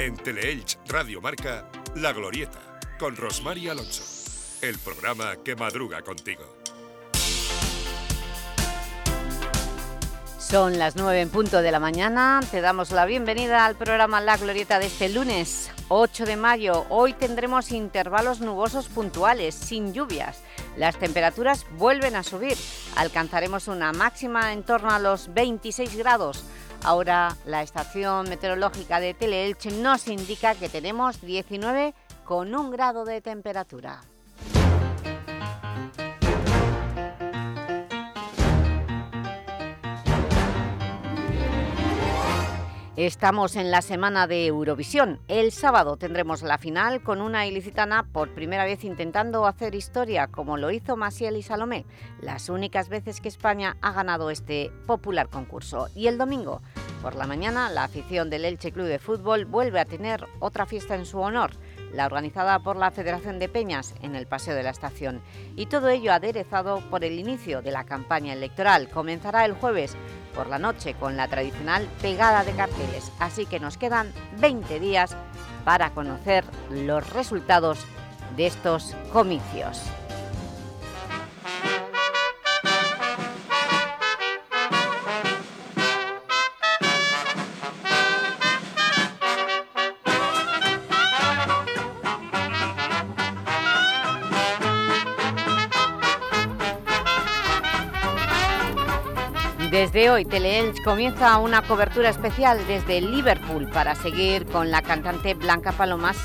En Teleelch Radio Marca, La Glorieta, con Rosmar Alonso. El programa que madruga contigo. Son las nueve en punto de la mañana. Te damos la bienvenida al programa La Glorieta de este lunes 8 de mayo. Hoy tendremos intervalos nubosos puntuales, sin lluvias. Las temperaturas vuelven a subir. Alcanzaremos una máxima en torno a los 26 grados. Ahora la estación meteorológica de Teleelche nos indica que tenemos 19 con un grado de temperatura. Estamos en la semana de Eurovisión. El sábado tendremos la final con una ilicitana por primera vez intentando hacer historia, como lo hizo Masiel y Salomé, las únicas veces que España ha ganado este popular concurso. Y el domingo, por la mañana, la afición del Elche Club de Fútbol vuelve a tener otra fiesta en su honor, la organizada por la Federación de Peñas en el Paseo de la Estación. Y todo ello aderezado por el inicio de la campaña electoral. Comenzará el jueves por la noche con la tradicional pegada de carteles, así que nos quedan 20 días para conocer los resultados de estos comicios. Desde hoy, Teleelch comienza una cobertura especial desde Liverpool para seguir con la cantante Blanca Palomas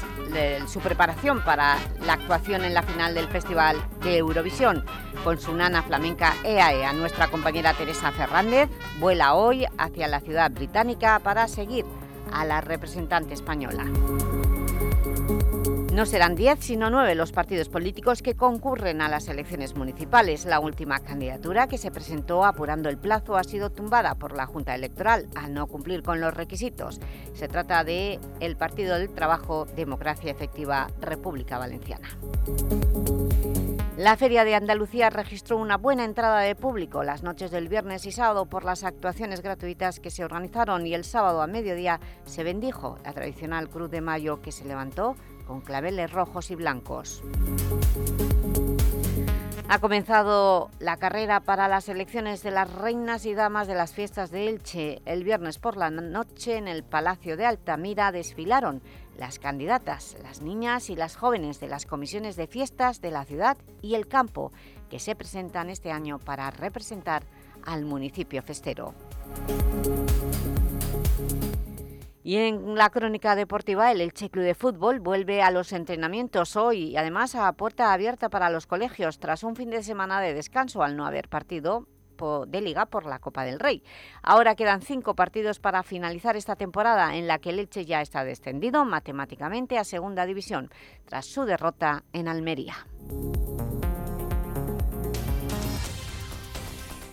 su preparación para la actuación en la final del Festival de Eurovisión. Con su nana flamenca EAE, nuestra compañera Teresa Fernández vuela hoy hacia la ciudad británica para seguir a la representante española. No serán 10, sino 9 los partidos políticos que concurren a las elecciones municipales. La última candidatura que se presentó apurando el plazo ha sido tumbada por la Junta Electoral al no cumplir con los requisitos. Se trata de el Partido del Trabajo Democracia Efectiva República Valenciana. La Feria de Andalucía registró una buena entrada de público las noches del viernes y sábado por las actuaciones gratuitas que se organizaron y el sábado a mediodía se bendijo la tradicional Cruz de Mayo que se levantó con claveles rojos y blancos. Ha comenzado la carrera para las elecciones de las reinas y damas de las fiestas de Elche. El viernes por la noche en el Palacio de Altamira desfilaron las candidatas, las niñas y las jóvenes de las comisiones de fiestas de la ciudad y el campo que se presentan este año para representar al municipio festero. Y en la crónica deportiva, el Elche Club de Fútbol vuelve a los entrenamientos hoy y además a puerta abierta para los colegios tras un fin de semana de descanso al no haber partido de Liga por la Copa del Rey. Ahora quedan cinco partidos para finalizar esta temporada en la que el Elche ya está descendido matemáticamente a Segunda División tras su derrota en Almería.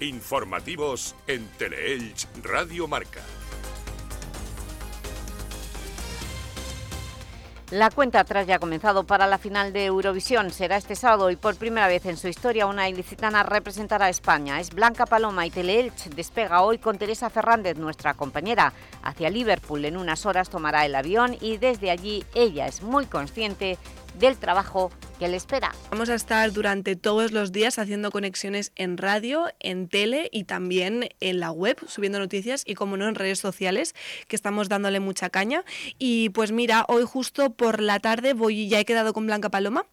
Informativos en Teleelch Radio Marca. La cuenta atrás ya ha comenzado para la final de Eurovisión. Será este sábado y por primera vez en su historia una ilicitana representará a España. Es Blanca Paloma y Teleelch despega hoy con Teresa Fernández, nuestra compañera, hacia Liverpool. En unas horas tomará el avión y desde allí ella es muy consciente del trabajo que le espera. Vamos a estar durante todos los días haciendo conexiones en radio, en tele y también en la web, subiendo noticias y, como no, en redes sociales, que estamos dándole mucha caña. Y pues mira, hoy justo por la tarde voy ya he quedado con Blanca Paloma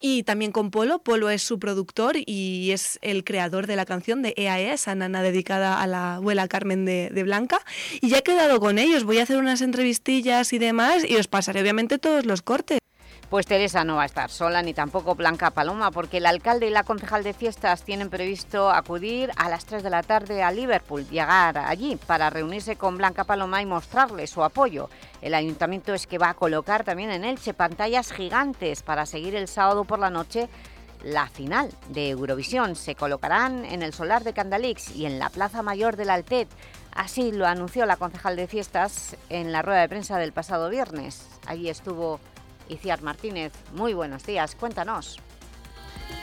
y también con Polo. Polo es su productor y es el creador de la canción de EAE, esa nana dedicada a la abuela Carmen de, de Blanca. Y ya he quedado con ellos, voy a hacer unas entrevistillas y demás y os pasaré obviamente todos los cortes. Pues Teresa no va a estar sola, ni tampoco Blanca Paloma, porque el alcalde y la concejal de fiestas tienen previsto acudir a las 3 de la tarde a Liverpool, llegar allí para reunirse con Blanca Paloma y mostrarle su apoyo. El ayuntamiento es que va a colocar también en Elche pantallas gigantes para seguir el sábado por la noche la final de Eurovisión. Se colocarán en el solar de Candalix y en la Plaza Mayor del Altet. Así lo anunció la concejal de fiestas en la rueda de prensa del pasado viernes. Allí estuvo Iciar Martínez, muy buenos días, cuéntanos.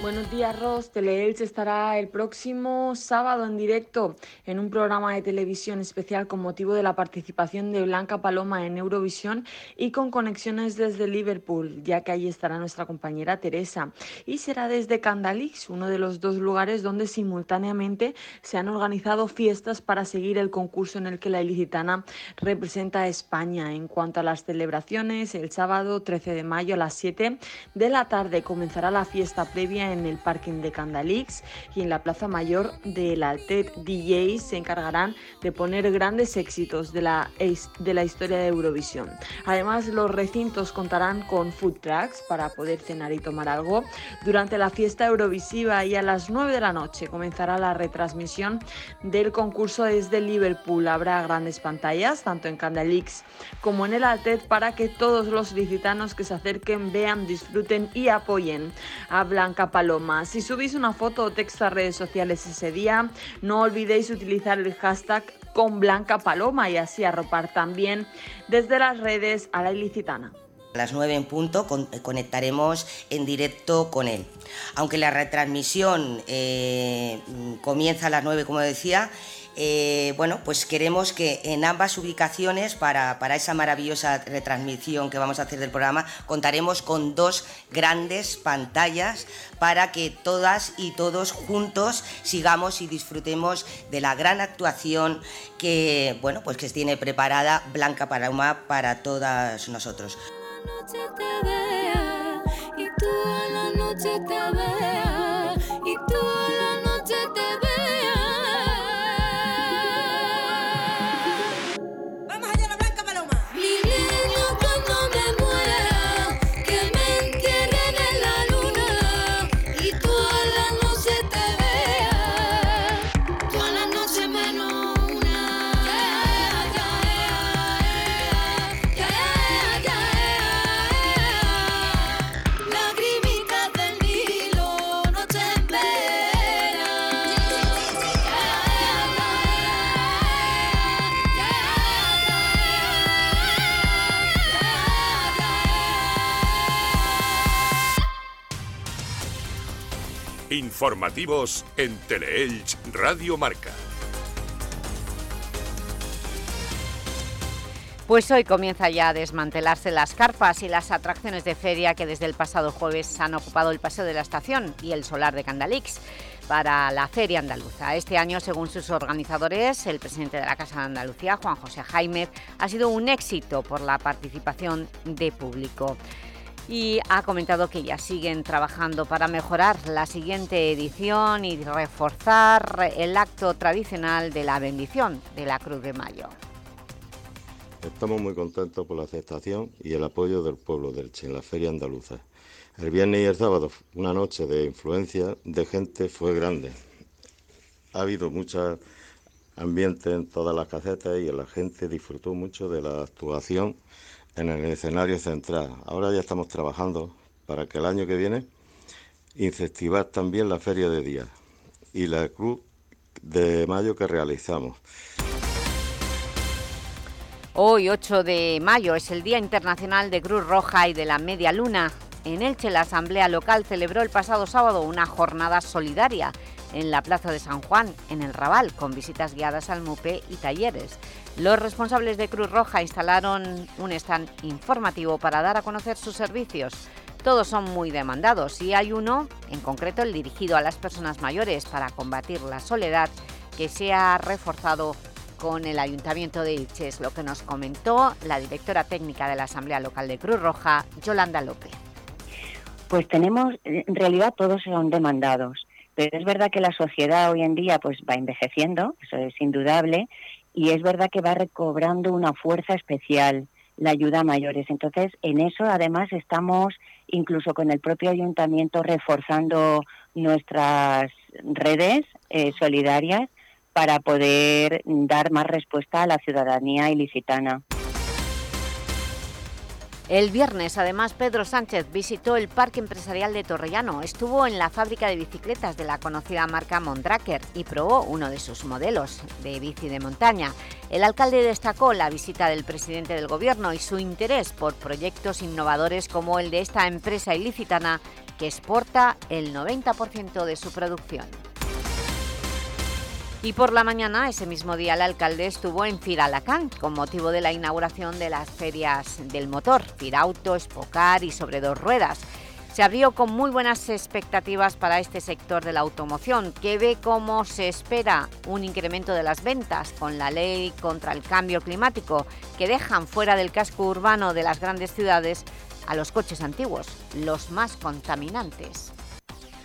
Buenos días, Ros. Teleelch estará el próximo sábado en directo en un programa de televisión especial con motivo de la participación de Blanca Paloma en Eurovisión y con conexiones desde Liverpool, ya que allí estará nuestra compañera Teresa. Y será desde Candalix, uno de los dos lugares donde simultáneamente se han organizado fiestas para seguir el concurso en el que la ilicitana representa a España. En cuanto a las celebraciones, el sábado 13 de mayo a las 7 de la tarde comenzará la fiesta previa en el parking de Candalix y en la Plaza Mayor de la Altet DJs se encargarán de poner grandes éxitos de la, de la historia de Eurovisión. Además, los recintos contarán con food trucks para poder cenar y tomar algo. Durante la fiesta Eurovisiva y a las 9 de la noche comenzará la retransmisión del concurso desde Liverpool. Habrá grandes pantallas, tanto en Candalix como en el Altet, para que todos los licitanos que se acerquen vean, disfruten y apoyen a Blanca Paloma. Si subís una foto o texto a redes sociales ese día, no olvidéis utilizar el hashtag con Blanca Paloma y así arropar también desde las redes a la ilicitana. A las 9 en punto conectaremos en directo con él. Aunque la retransmisión eh, comienza a las 9, como decía, eh, bueno, pues queremos que en ambas ubicaciones, para, esa maravillosa retransmisión que vamos a hacer del programa, contaremos con dos grandes pantallas para que todas y todos juntos sigamos y disfrutemos de la gran actuación que, bueno, pues que tiene preparada Blanca Paloma para todas nosotros. Informativos en Teleelch Radio Marca. Pues hoy comienza ya a desmantelarse las carpas y las atracciones de feria que desde el pasado jueves han ocupado el Paseo de la Estación y el Solar de Candalix para la Feria Andaluza. Este año, según sus organizadores, el presidente de la Casa de Andalucía, Juan José Jaime, ha sido un éxito por la participación de público y ha comentado que ya siguen trabajando para mejorar la siguiente edición y reforzar el acto tradicional de la bendición de la Cruz de Mayo. Estamos muy contentos por la aceptación y el apoyo del pueblo del Che en la Feria Andaluza. El viernes y el sábado, una noche de influencia de gente fue grande. Ha habido mucho ambiente en todas las casetas y la gente disfrutó mucho de la actuación en el escenario central. Ahora ya estamos trabajando para que el año que viene incentivar también la feria de día y la cruz de mayo que realizamos. Hoy, 8 de mayo, es el Día Internacional de Cruz Roja y de la Media Luna. En Elche, la Asamblea Local celebró el pasado sábado una jornada solidaria en la Plaza de San Juan, en el Raval, con visitas guiadas al MUPE y talleres. Los responsables de Cruz Roja instalaron un stand informativo para dar a conocer sus servicios. Todos son muy demandados y hay uno, en concreto el dirigido a las personas mayores para combatir la soledad, que se ha reforzado con el Ayuntamiento de Ilches, lo que nos comentó la directora técnica de la Asamblea Local de Cruz Roja, Yolanda López. Pues tenemos, en realidad todos son demandados, pero es verdad que la sociedad hoy en día pues va envejeciendo, eso es indudable, y es verdad que va recobrando una fuerza especial la ayuda a mayores. Entonces, en eso además estamos incluso con el propio ayuntamiento reforzando nuestras redes eh, solidarias para poder dar más respuesta a la ciudadanía ilicitana. El viernes, además, Pedro Sánchez visitó el Parque Empresarial de Torrellano, estuvo en la fábrica de bicicletas de la conocida marca Mondraker y probó uno de sus modelos de bici de montaña. El alcalde destacó la visita del presidente del Gobierno y su interés por proyectos innovadores como el de esta empresa ilicitana que exporta el 90% de su producción. Y por la mañana, ese mismo día, el alcalde estuvo en Firalacán con motivo de la inauguración de las ferias del motor, Firauto, Espocar y sobre dos ruedas. Se abrió con muy buenas expectativas para este sector de la automoción, que ve cómo se espera un incremento de las ventas con la ley contra el cambio climático, que dejan fuera del casco urbano de las grandes ciudades a los coches antiguos, los más contaminantes.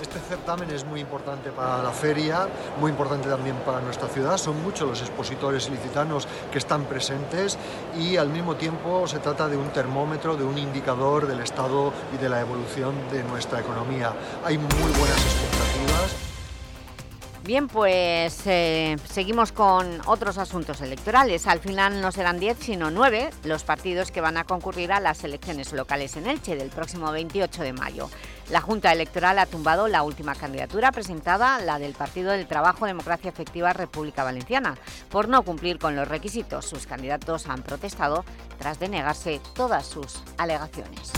Este certamen es muy importante para la feria, muy importante también para nuestra ciudad. Son muchos los expositores ilicitanos que están presentes y al mismo tiempo se trata de un termómetro, de un indicador del estado y de la evolución de nuestra economía. Hay muy buenas expectativas. Bien, pues eh, seguimos con otros asuntos electorales. Al final no serán 10, sino 9 los partidos que van a concurrir a las elecciones locales en Elche del próximo 28 de mayo. La Junta Electoral ha tumbado la última candidatura presentada, la del Partido del Trabajo Democracia Efectiva República Valenciana, por no cumplir con los requisitos. Sus candidatos han protestado tras denegarse todas sus alegaciones.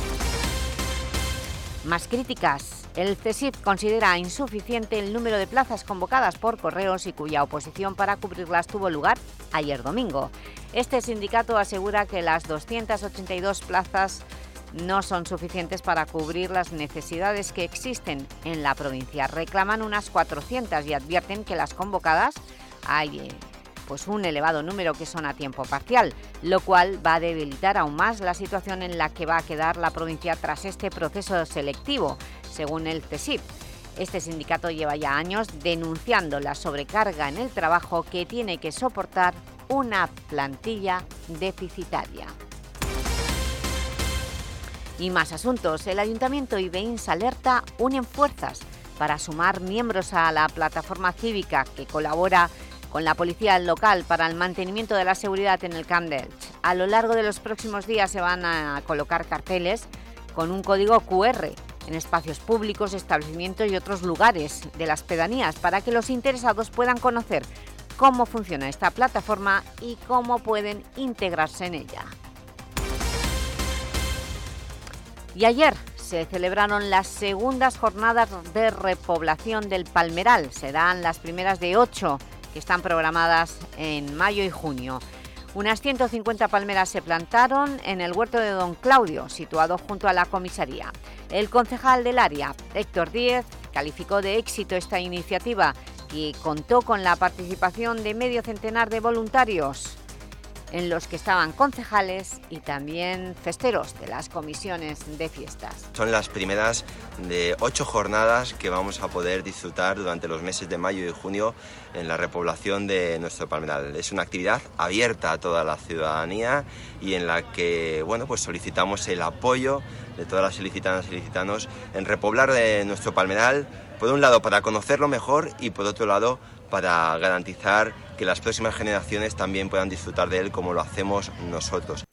Más críticas. El CESIF considera insuficiente el número de plazas convocadas por correos y cuya oposición para cubrirlas tuvo lugar ayer domingo. Este sindicato asegura que las 282 plazas no son suficientes para cubrir las necesidades que existen en la provincia. Reclaman unas 400 y advierten que las convocadas hay pues un elevado número que son a tiempo parcial, lo cual va a debilitar aún más la situación en la que va a quedar la provincia tras este proceso selectivo, según el CESIP. Este sindicato lleva ya años denunciando la sobrecarga en el trabajo que tiene que soportar una plantilla deficitaria. Y más asuntos. El Ayuntamiento y Beins Alerta unen fuerzas para sumar miembros a la plataforma cívica que colabora con la policía local para el mantenimiento de la seguridad en el Camp A lo largo de los próximos días se van a colocar carteles con un código QR en espacios públicos, establecimientos y otros lugares de las pedanías para que los interesados puedan conocer cómo funciona esta plataforma y cómo pueden integrarse en ella. Y ayer se celebraron las segundas jornadas de repoblación del Palmeral. Serán las primeras de ocho que están programadas en mayo y junio. Unas 150 palmeras se plantaron en el huerto de Don Claudio, situado junto a la comisaría. El concejal del área, Héctor Díez, calificó de éxito esta iniciativa y contó con la participación de medio centenar de voluntarios en los que estaban concejales y también festeros de las comisiones de fiestas. Son las primeras de ocho jornadas que vamos a poder disfrutar durante los meses de mayo y junio en la repoblación de nuestro palmeral. Es una actividad abierta a toda la ciudadanía y en la que bueno, pues solicitamos el apoyo de todas las ilicitanas y ilicitanos en repoblar de nuestro palmeral, por un lado para conocerlo mejor y por otro lado para garantizar que las próximas generaciones también puedan disfrutar de él como lo hacemos nosotros.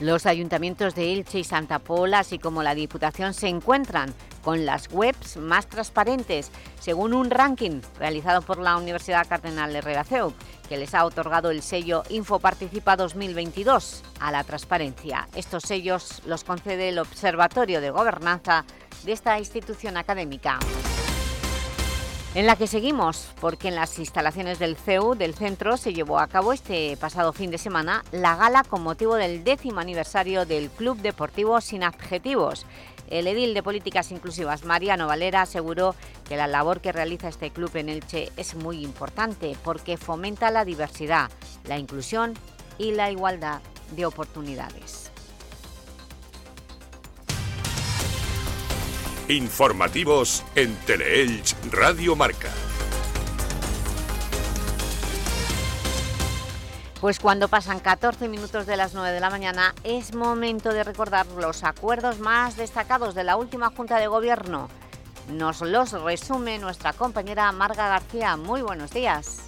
Los ayuntamientos de Ilche y Santa Pola, así como la Diputación, se encuentran con las webs más transparentes, según un ranking realizado por la Universidad Cardenal Herrera CEU, que les ha otorgado el sello Infoparticipa 2022 a la transparencia. Estos sellos los concede el Observatorio de Gobernanza de esta institución académica en la que seguimos, porque en las instalaciones del CEU del centro se llevó a cabo este pasado fin de semana la gala con motivo del décimo aniversario del Club Deportivo Sin Adjetivos. El edil de Políticas Inclusivas, Mariano Valera, aseguró que la labor que realiza este club en Elche es muy importante porque fomenta la diversidad, la inclusión y la igualdad de oportunidades. Informativos en Teleelch Radio Marca. Pues cuando pasan 14 minutos de las 9 de la mañana es momento de recordar los acuerdos más destacados de la última Junta de Gobierno. Nos los resume nuestra compañera Marga García. Muy buenos días.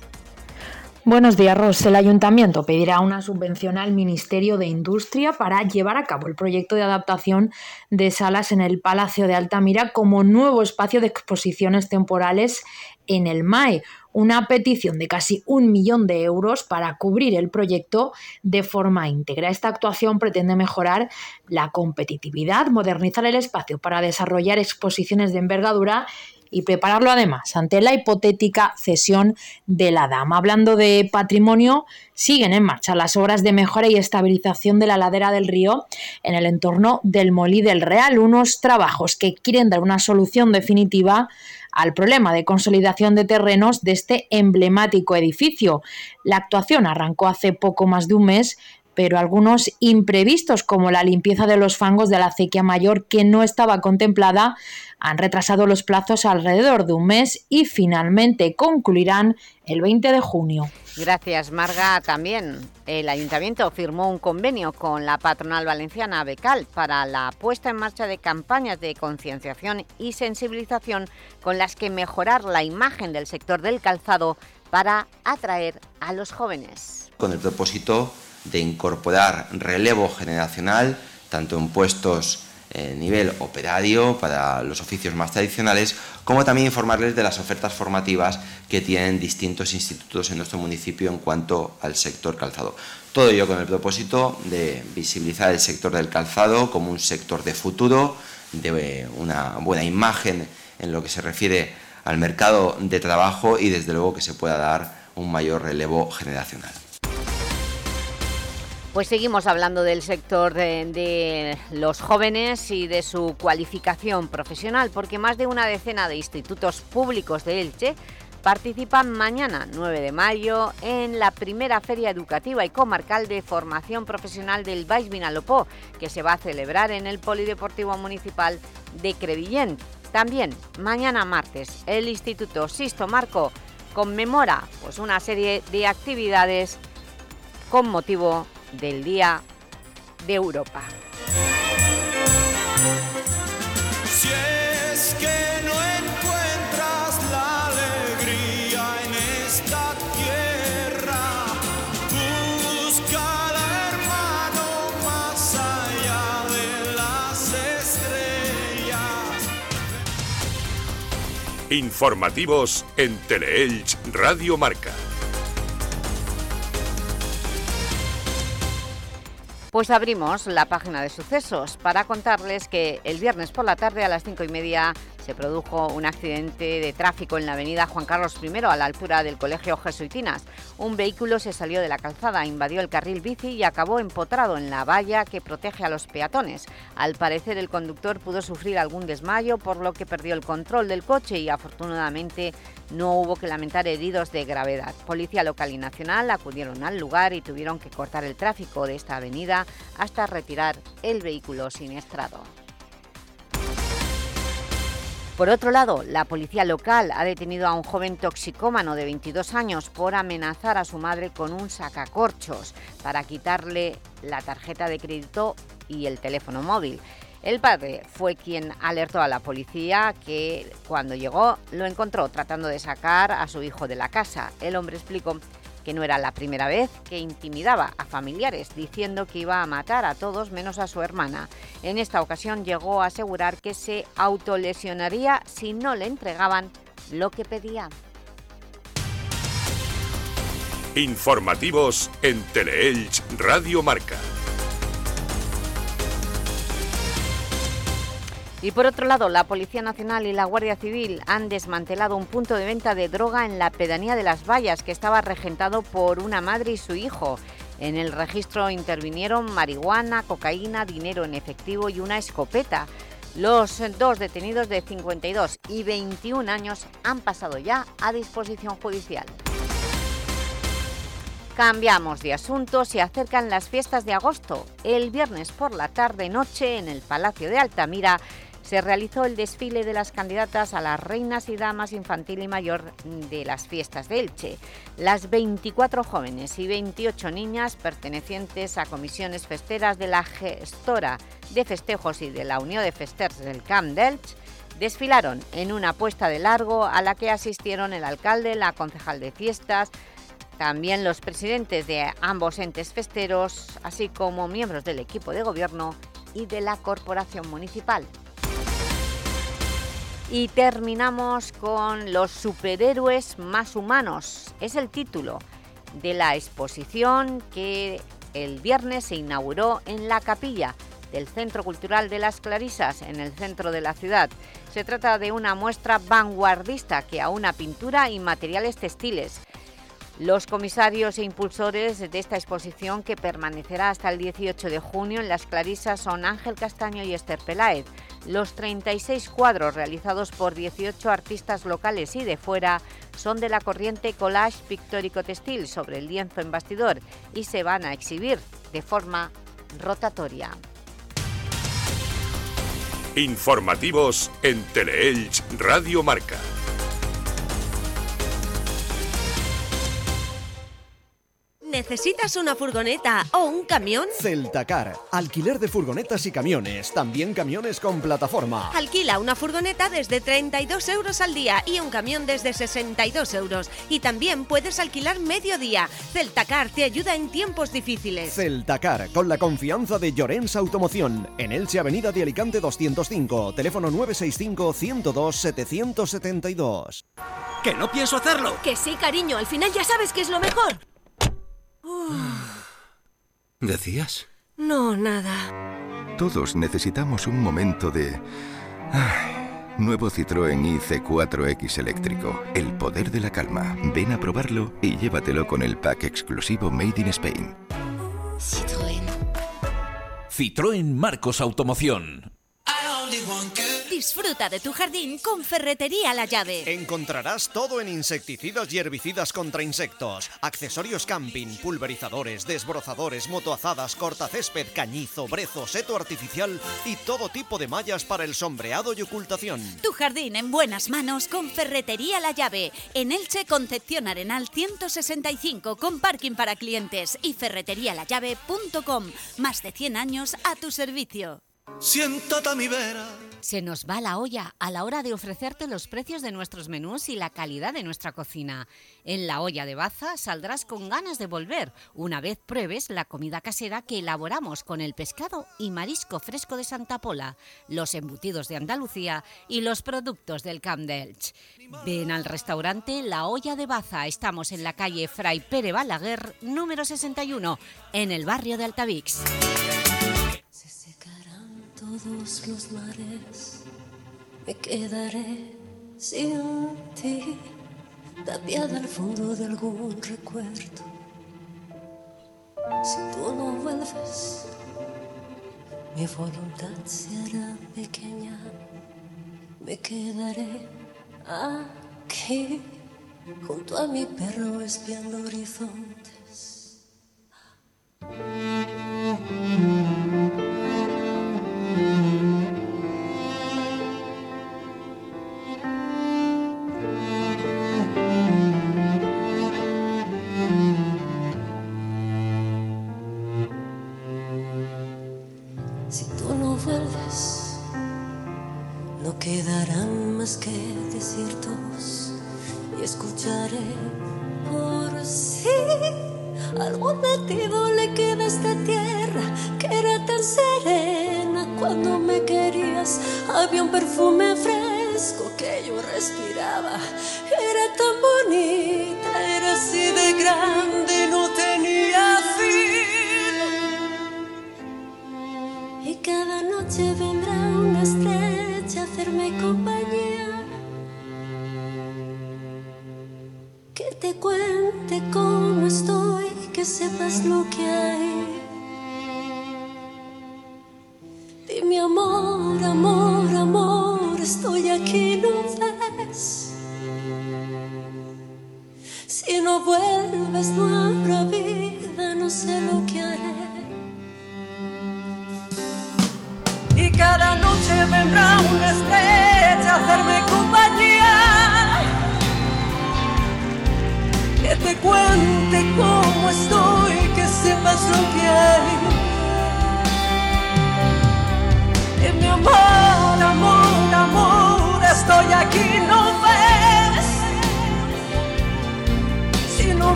Buenos días, Ros. El Ayuntamiento pedirá una subvención al Ministerio de Industria para llevar a cabo el proyecto de adaptación de salas en el Palacio de Altamira como nuevo espacio de exposiciones temporales en el MAE. Una petición de casi un millón de euros para cubrir el proyecto de forma íntegra. Esta actuación pretende mejorar la competitividad, modernizar el espacio para desarrollar exposiciones de envergadura y prepararlo además ante la hipotética cesión de la dama. Hablando de patrimonio, siguen en marcha las obras de mejora y estabilización de la ladera del río en el entorno del Molí del Real, unos trabajos que quieren dar una solución definitiva al problema de consolidación de terrenos de este emblemático edificio. La actuación arrancó hace poco más de un mes pero algunos imprevistos como la limpieza de los fangos de la acequia mayor que no estaba contemplada han retrasado los plazos alrededor de un mes y finalmente concluirán el 20 de junio. Gracias, Marga. También el Ayuntamiento firmó un convenio con la patronal valenciana Becal para la puesta en marcha de campañas de concienciación y sensibilización con las que mejorar la imagen del sector del calzado para atraer a los jóvenes. Con el propósito de incorporar relevo generacional, tanto en puestos eh, nivel operario para los oficios más tradicionales, como también informarles de las ofertas formativas que tienen distintos institutos en nuestro municipio en cuanto al sector calzado. Todo ello con el propósito de visibilizar el sector del calzado como un sector de futuro, de una buena imagen en lo que se refiere al mercado de trabajo y desde luego que se pueda dar un mayor relevo generacional. Pues seguimos hablando del sector de, los jóvenes y de su cualificación profesional, porque más de una decena de institutos públicos de Elche participan mañana, 9 de mayo, en la primera Feria Educativa y Comarcal de Formación Profesional del Baix Vinalopó, que se va a celebrar en el Polideportivo Municipal de Crevillent. También, mañana martes, el Instituto Sisto Marco conmemora pues, una serie de actividades con motivo del Día de Europa. Si es que no encuentras la alegría en esta tierra, busca al hermano más allá de las estrellas. Informativos en Teleelch Radio Marca. Pues abrimos la página de sucesos para contarles que el viernes por la tarde a las cinco y media se produjo un accidente de tráfico en la avenida Juan Carlos I, a la altura del Colegio Jesuitinas. Un vehículo se salió de la calzada, invadió el carril bici y acabó empotrado en la valla que protege a los peatones. Al parecer, el conductor pudo sufrir algún desmayo, por lo que perdió el control del coche y afortunadamente no hubo que lamentar heridos de gravedad. Policía local y nacional acudieron al lugar y tuvieron que cortar el tráfico de esta avenida hasta retirar el vehículo siniestrado. Por otro lado, la policía local ha detenido a un joven toxicómano de 22 años por amenazar a su madre con un sacacorchos para quitarle la tarjeta de crédito y el teléfono móvil. El padre fue quien alertó a la policía que cuando llegó lo encontró tratando de sacar a su hijo de la casa. El hombre explicó que no era la primera vez que intimidaba a familiares diciendo que iba a matar a todos menos a su hermana. En esta ocasión llegó a asegurar que se autolesionaría si no le entregaban lo que pedía. Informativos en Teleelch Radio Marca. Y por otro lado, la Policía Nacional y la Guardia Civil han desmantelado un punto de venta de droga en la pedanía de Las Vallas que estaba regentado por una madre y su hijo. En el registro intervinieron marihuana, cocaína, dinero en efectivo y una escopeta. Los dos detenidos de 52 y 21 años han pasado ya a disposición judicial. Cambiamos de asunto, se acercan las fiestas de agosto. El viernes por la tarde-noche en el Palacio de Altamira se realizó el desfile de las candidatas a las reinas y damas infantil y mayor de las fiestas de Elche. Las 24 jóvenes y 28 niñas pertenecientes a comisiones festeras de la gestora de festejos y de la Unión de Festers del Camp d'Elche desfilaron en una puesta de largo a la que asistieron el alcalde, la concejal de fiestas, También los presidentes de ambos entes festeros, así como miembros del equipo de gobierno y de la corporación municipal. Y terminamos con los superhéroes más humanos. Es el título de la exposición que el viernes se inauguró en la capilla del Centro Cultural de las Clarisas, en el centro de la ciudad. Se trata de una muestra vanguardista que aúna pintura y materiales textiles. Los comisarios e impulsores de esta exposición, que permanecerá hasta el 18 de junio en Las Clarisas, son Ángel Castaño y Esther Peláez. Los 36 cuadros realizados por 18 artistas locales y de fuera son de la corriente collage pictórico textil sobre el lienzo en bastidor y se van a exhibir de forma rotatoria. Informativos en Teleelch Radio Marca. ¿Necesitas una furgoneta o un camión? Celtacar, alquiler de furgonetas y camiones, también camiones con plataforma. Alquila una furgoneta desde 32 euros al día y un camión desde 62 euros. Y también puedes alquilar medio día. Celtacar te ayuda en tiempos difíciles. Celtacar, con la confianza de Llorens Automoción, en Elche Avenida de Alicante 205, teléfono 965 102 772. ¡Que no pienso hacerlo! Que sí, cariño, al final ya sabes que es lo mejor. ¿Decías? No, nada. Todos necesitamos un momento de... Ay, nuevo Citroën IC4X eléctrico. El poder de la calma. Ven a probarlo y llévatelo con el pack exclusivo Made in Spain. Citroën. Citroën Marcos Automoción. Disfruta de tu jardín con Ferretería La Llave. Encontrarás todo en insecticidas y herbicidas contra insectos, accesorios camping, pulverizadores, desbrozadores, motoazadas, cortacésped, cañizo, brezo, seto artificial y todo tipo de mallas para el sombreado y ocultación. Tu jardín en buenas manos con Ferretería La Llave. En Elche, Concepción Arenal 165 con parking para clientes y ferreterialallave.com. Más de 100 años a tu servicio. Siéntate a mi. Se nos va la olla a la hora de ofrecerte los precios de nuestros menús y la calidad de nuestra cocina. En la olla de Baza saldrás con ganas de volver una vez pruebes la comida casera que elaboramos con el pescado y marisco fresco de Santa Pola, los embutidos de Andalucía y los productos del Camp. Ven al restaurante La Olla de Baza. Estamos en la calle Fray Pere Balaguer, número 61, en el barrio de Altavix. Todos los mares, me quedaré sin ti, tapiada al fondo de algún recuerdo. Si tú no vuelves, mi voluntad se hará pequeña, me quedaré aquí, junto a mi perro espiando horizontes. Esta tierra que era tan serena cuando me querías. Había un perfume fresco que yo respiraba, era tan bonita, era así de grande,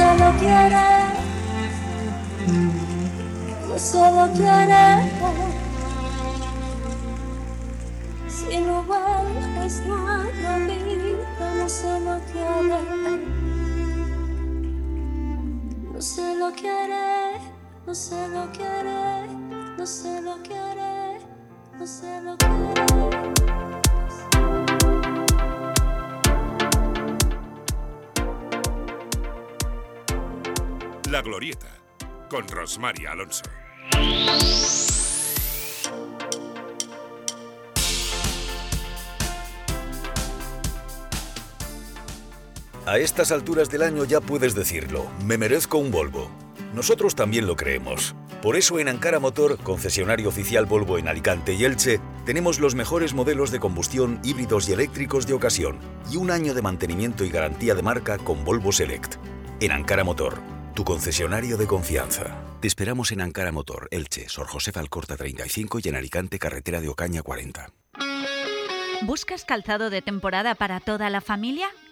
solo quiere, tú solo quieres, si no vuelves nada, mi vida no solo quiere, no se lo quiere, no se lo quiere, no se lo quiere, no se lo quiere. La Glorieta, con Rosmary Alonso. A estas alturas del año ya puedes decirlo, me merezco un Volvo. Nosotros también lo creemos. Por eso en Ankara Motor, concesionario oficial Volvo en Alicante y Elche, tenemos los mejores modelos de combustión híbridos y eléctricos de ocasión y un año de mantenimiento y garantía de marca con Volvo Select. En Ankara Motor, tu concesionario de confianza. Te esperamos en Ankara Motor, Elche, Sor José Alcorta 35 y en Alicante, carretera de Ocaña 40. ¿Buscas calzado de temporada para toda la familia?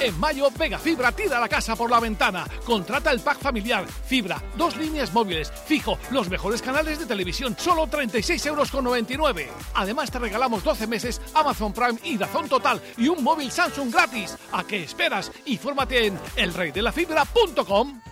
En mayo, Vega Fibra tira la casa por la ventana. Contrata el pack familiar, fibra, dos líneas móviles, fijo, los mejores canales de televisión, solo 36,99 euros. Además, te regalamos 12 meses Amazon Prime y Dazón Total y un móvil Samsung gratis. ¿A qué esperas? Infórmate en elreydelafibra.com.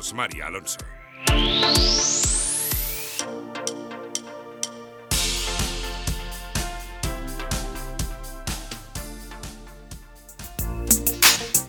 con Rosmar Alonso.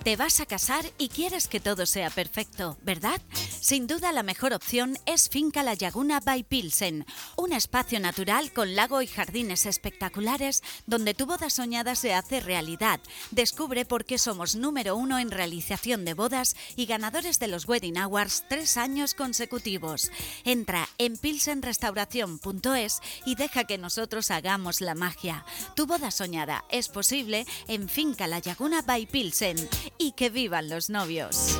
Te vas a casar y quieres que todo sea perfecto, ¿verdad? Sin duda la mejor opción es Finca La Laguna by Pilsen, un espacio natural con lago y jardines espectaculares donde tu boda soñada se hace realidad. Descubre por qué somos número uno en realización de bodas y ganadores de los Wedding Awards tres años consecutivos. Entra en pilsenrestauración.es y deja que nosotros hagamos la magia. Tu boda soñada es posible en Finca La Laguna by Pilsen y que vivan los novios.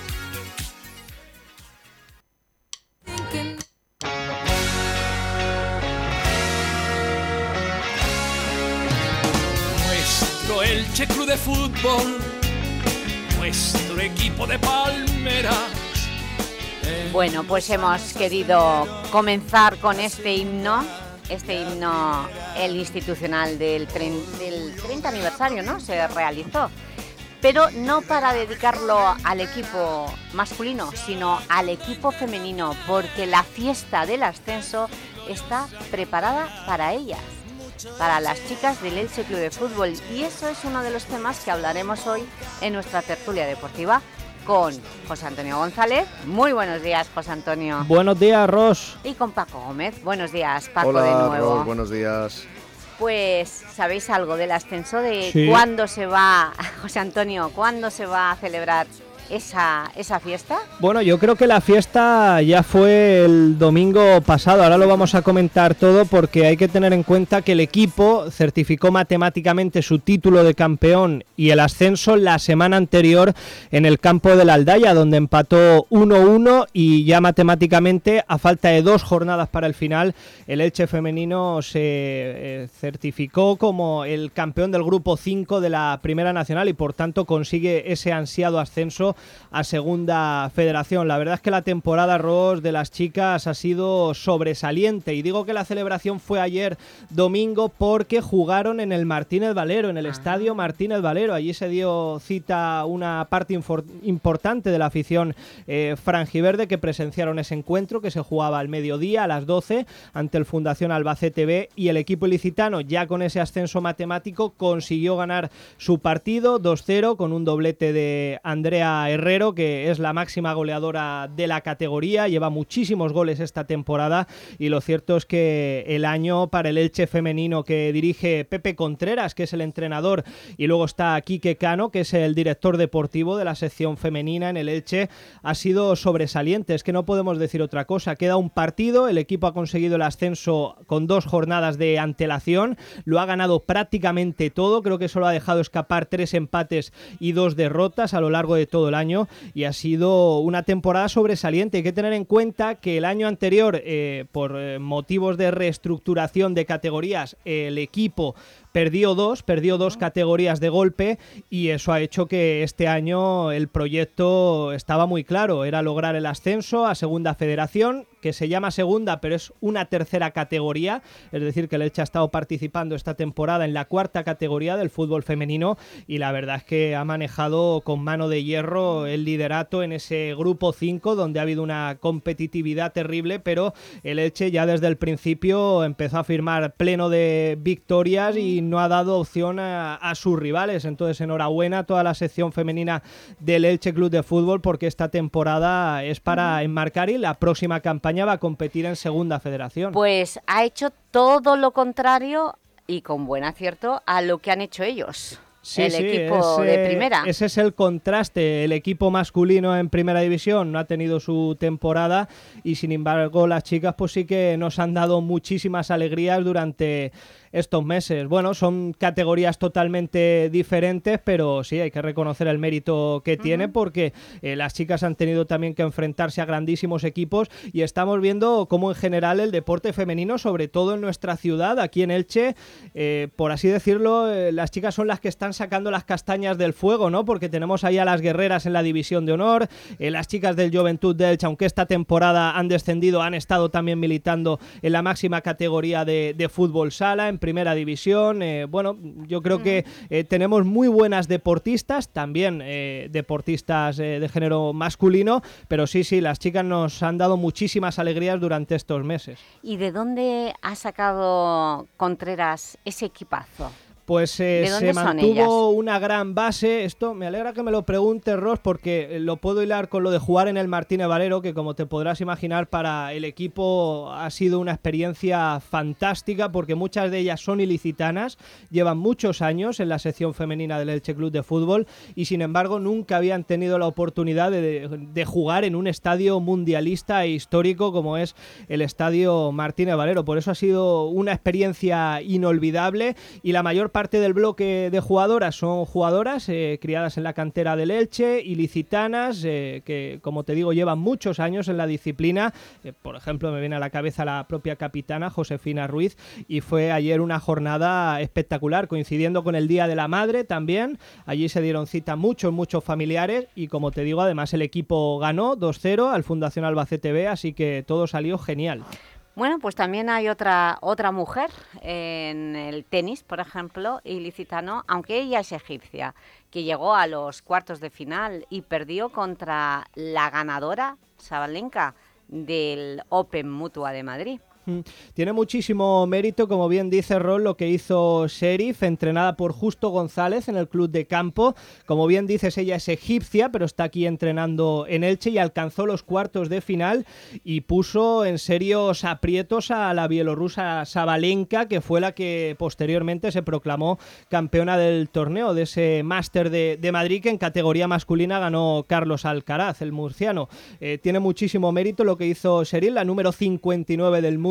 Club de Fútbol, nuestro equipo de palmeras. Bueno, pues hemos querido comenzar con este himno, este himno, el institucional del, del 30 aniversario, ¿no? Se realizó. Pero no para dedicarlo al equipo masculino, sino al equipo femenino, porque la fiesta del ascenso está preparada para ellas, para las chicas del Elche Club de Fútbol. Y eso es uno de los temas que hablaremos hoy en nuestra tertulia deportiva con José Antonio González. Muy buenos días, José Antonio. Buenos días, Ros. Y con Paco Gómez. Buenos días, Paco, Hola, de nuevo. Ros, buenos días. Pues, ¿sabéis algo del ascenso? ¿De Sí. cuándo se va, José Antonio, cuándo se va a celebrar esa, esa fiesta? Bueno, yo creo que la fiesta ya fue el domingo pasado, ahora lo vamos a comentar todo porque hay que tener en cuenta que el equipo certificó matemáticamente su título de campeón y el ascenso la semana anterior en el campo de la Aldaya, donde empató 1-1 y ya matemáticamente, a falta de dos jornadas para el final, el Elche femenino se eh, certificó como el campeón del grupo 5 de la Primera Nacional y por tanto consigue ese ansiado ascenso a Segunda Federación. La verdad es que la temporada Ross de las chicas ha sido sobresaliente y digo que la celebración fue ayer domingo porque jugaron en el Martínez Valero, en el estadio Martínez Valero. Allí se dio cita una parte importante de la afición eh, franjiverde que presenciaron ese encuentro que se jugaba al mediodía a las 12 ante el Fundación Albacete B y el equipo ilicitano ya con ese ascenso matemático consiguió ganar su partido 2-0 con un doblete de Andrea Herrero que es la máxima goleadora de la categoría, lleva muchísimos goles esta temporada y lo cierto es que el año para el Elche femenino que dirige Pepe Contreras, que es el entrenador, y luego está Quique Cano, que es el director deportivo de la sección femenina en el Elche, ha sido sobresaliente. Es que no podemos decir otra cosa. Queda un partido, el equipo ha conseguido el ascenso con dos jornadas de antelación, lo ha ganado prácticamente todo, creo que solo ha dejado escapar tres empates y dos derrotas a lo largo de todo el año y ha sido una temporada sobresaliente. Hay que tener en cuenta que el año anterior, eh, por eh, motivos de reestructuración de categorías, el equipo perdió dos, perdió dos categorías de golpe y eso ha hecho que este año el proyecto estaba muy claro, era lograr el ascenso a Segunda Federación, que se llama Segunda, pero es una tercera categoría, es decir, que el Elche ha estado participando esta temporada en la cuarta categoría del fútbol femenino y la verdad es que ha manejado con mano de hierro el liderato en ese grupo 5 donde ha habido una competitividad terrible, pero el Elche ya desde el principio empezó a firmar pleno de victorias y no ha dado opción a, a sus rivales. Entonces, enhorabuena a toda la sección femenina del Elche Club de Fútbol porque esta temporada es para enmarcar y la próxima campaña va a competir en Segunda Federación. Pues ha hecho todo lo contrario y con buen acierto a lo que han hecho ellos. el equipo de primera. Ese es el contraste. El equipo masculino en primera división no ha tenido su temporada y sin embargo las chicas pues sí que nos han dado muchísimas alegrías durante estos meses. Bueno, son categorías totalmente diferentes, pero sí, hay que reconocer el mérito que tiene porque eh, las chicas han tenido también que enfrentarse a grandísimos equipos y estamos viendo cómo en general el deporte femenino, sobre todo en nuestra ciudad, aquí en Elche, eh, por así decirlo, eh, las chicas son las que están sacando las castañas del fuego, ¿no? Porque tenemos ahí a las guerreras en la división de honor, las chicas del Juventud de Elche, aunque esta temporada han descendido, han estado también militando en la máxima categoría de, de fútbol sala, en primera división. Eh, bueno, yo creo que eh, tenemos muy buenas deportistas, también eh, deportistas de género masculino, pero sí, sí, las chicas nos han dado muchísimas alegrías durante estos meses. ¿Y de dónde ha sacado Contreras ese equipazo? Pues eh, se mantuvo una gran base. Esto me alegra que me lo pregunte Ross porque lo puedo hilar con lo de jugar en el Martínez Valero, que como te podrás imaginar para el equipo ha sido una experiencia fantástica porque muchas de ellas son ilicitanas, llevan muchos años en la sección femenina del Elche Club de Fútbol y sin embargo nunca habían tenido la oportunidad de, de jugar en un estadio mundialista e histórico como es el Estadio Martínez Valero. Por eso ha sido una experiencia inolvidable y la mayor parte del bloque de jugadoras son jugadoras eh, criadas en la cantera del Elche, ilicitanas, eh, que como te digo llevan muchos años en la disciplina. Eh, por ejemplo, me viene a la cabeza la propia capitana Josefina Ruiz y fue ayer una jornada espectacular, coincidiendo con el Día de la Madre también. Allí se dieron cita muchos, muchos familiares y como te digo, además el equipo ganó 2-0 al Fundación Albacete B, así que todo salió genial. Bueno, pues también hay otra, otra mujer en el tenis, por ejemplo, ilicitano, aunque ella es egipcia, que llegó a los cuartos de final y perdió contra la ganadora, Sabalenka, del Open Mutua de Madrid. Mm. Tiene muchísimo mérito, como bien dice Rol, lo que hizo Sheriff, entrenada por Justo González en el club de campo. Como bien dices, ella es egipcia, pero está aquí entrenando en Elche y alcanzó los cuartos de final y puso en serios aprietos a la bielorrusa Sabalenka, que fue la que posteriormente se proclamó campeona del torneo de ese máster de, Madrid, que en categoría masculina ganó Carlos Alcaraz, el murciano. Eh, tiene muchísimo mérito lo que hizo Sheriff, la número 59 del mundo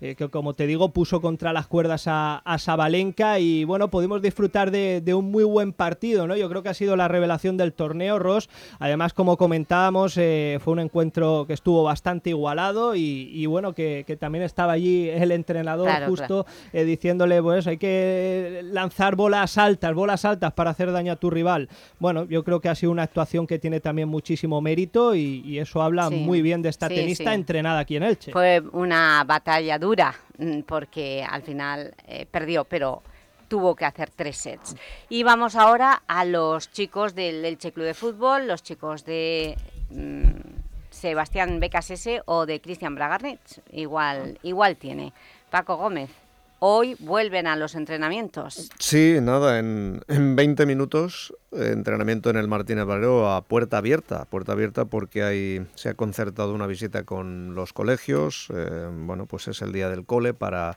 eh, que como te digo puso contra las cuerdas a, a Sabalenka y bueno, pudimos disfrutar de, un muy buen partido, ¿no? Yo creo que ha sido la revelación del torneo, Ross. Además, como comentábamos, eh, fue un encuentro que estuvo bastante igualado y, bueno, que, también estaba allí el entrenador justo eh, diciéndole, pues hay que lanzar bolas altas, bolas altas para hacer daño a tu rival. Bueno, yo creo que ha sido una actuación que tiene también muchísimo mérito y, eso habla muy bien de esta tenista entrenada aquí en Elche. Fue una batalla dura mm, porque al final eh, perdió, pero tuvo que hacer tres sets. Y vamos ahora a los chicos del Elche Club de Fútbol, los chicos de mm, Sebastián Becasese o de Cristian Bragarnet, igual, igual tiene. Paco Gómez, hoy vuelven a los entrenamientos. Sí, nada, en, en 20 minutos eh, entrenamiento en el Martínez Valero a puerta abierta, puerta abierta porque hay, se ha concertado una visita con los colegios, eh, bueno, pues es el día del cole para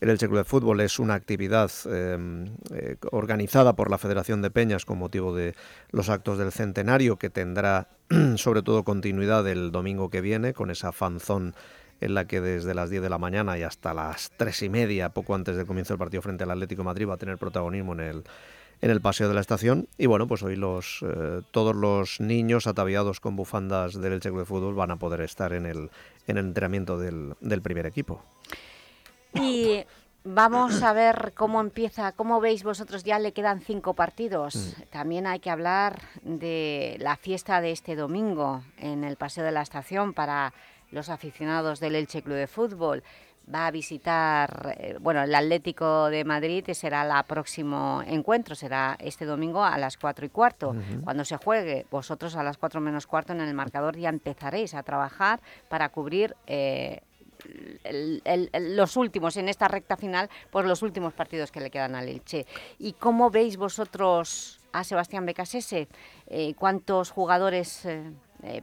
el Elche Club de Fútbol es una actividad eh, organizada por la Federación de Peñas con motivo de los actos del centenario que tendrá sobre todo continuidad el domingo que viene con esa fanzón en la que desde las 10 de la mañana y hasta las 3 y media, poco antes del comienzo del partido frente al Atlético Madrid, va a tener protagonismo en el, en el paseo de la estación. Y bueno, pues hoy los, eh, todos los niños ataviados con bufandas del Elche de Fútbol van a poder estar en el, en el entrenamiento del, del primer equipo. Y Vamos a ver cómo empieza, cómo veis vosotros, ya le quedan cinco partidos. Mm. También hay que hablar de la fiesta de este domingo en el Paseo de la Estación para los aficionados del Elche Club de Fútbol. Va a visitar, eh, bueno, el Atlético de Madrid será el próximo encuentro, será este domingo a las cuatro y cuarto. Cuando se juegue, vosotros a las cuatro menos cuarto en el marcador ya empezaréis a trabajar para cubrir eh, los últimos, en esta recta final, pues los últimos partidos que le quedan al Elche. ¿Y cómo veis vosotros a Sebastián Becasese? Eh, ¿Cuántos jugadores eh,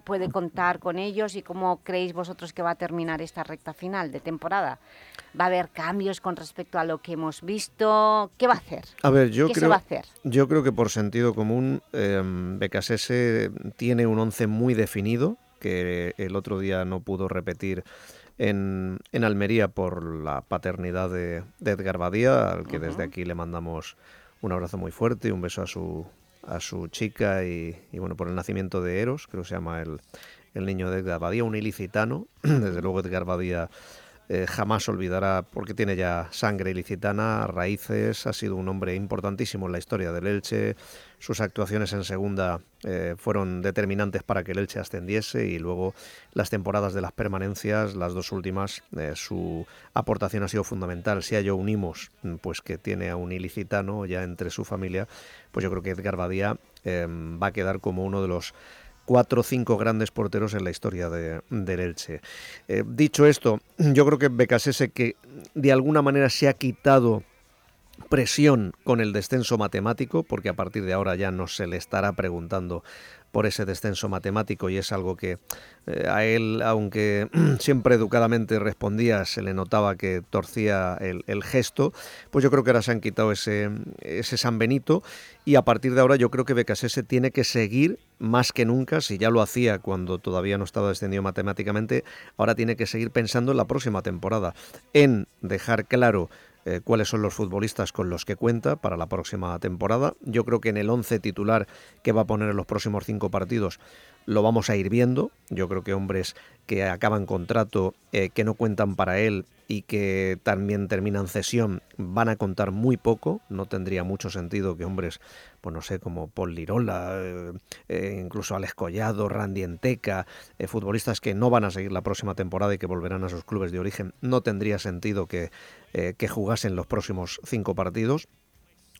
puede contar con ellos y cómo creéis vosotros que va a terminar esta recta final de temporada? ¿Va a haber cambios con respecto a lo que hemos visto? ¿Qué va a hacer? A ver, yo ¿Qué creo, se va a hacer? Yo creo que por sentido común, eh, Becasese tiene un once muy definido, que el otro día no pudo repetir en, en Almería por la paternidad de, de Edgar Badía, al que desde aquí le mandamos un abrazo muy fuerte y un beso a su, a su chica y, y, bueno, por el nacimiento de Eros, creo que se llama el, el niño de Edgar Badía, un ilicitano, desde luego Edgar Badía eh, jamás olvidará, porque tiene ya sangre ilicitana, raíces, ha sido un hombre importantísimo en la historia del Elche, sus actuaciones en segunda eh, fueron determinantes para que el Elche ascendiese y luego las temporadas de las permanencias, las dos últimas, eh, su aportación ha sido fundamental. Si a ello unimos pues que tiene a un ilicitano ya entre su familia, pues yo creo que Edgar Badía va a quedar como uno de los cuatro o cinco grandes porteros en la historia de, Elche. Eh, dicho esto, yo creo que Becasese que de alguna manera se ha quitado presión con el descenso matemático, porque a partir de ahora ya no se le estará preguntando por ese descenso matemático y es algo que eh, a él, aunque siempre educadamente respondía, se le notaba que torcía el, gesto, pues yo creo que ahora se han quitado ese, ese San Benito y a partir de ahora yo creo que Becasese tiene que seguir más que nunca, si ya lo hacía cuando todavía no estaba descendido matemáticamente, ahora tiene que seguir pensando en la próxima temporada, en dejar claro eh, cuáles son los futbolistas con los que cuenta para la próxima temporada. Yo creo que en el 11 titular que va a poner en los próximos cinco partidos lo vamos a ir viendo. Yo creo que hombres que acaban contrato, eh, que no cuentan para él y que también terminan cesión van a contar muy poco. No tendría mucho sentido que hombres, pues no sé, como Paul Lirola, eh, eh, incluso Alex Collado, Randy Enteca, futbolistas que no van a seguir la próxima temporada y que volverán a sus clubes de origen, no tendría sentido que, que jugasen los próximos cinco partidos.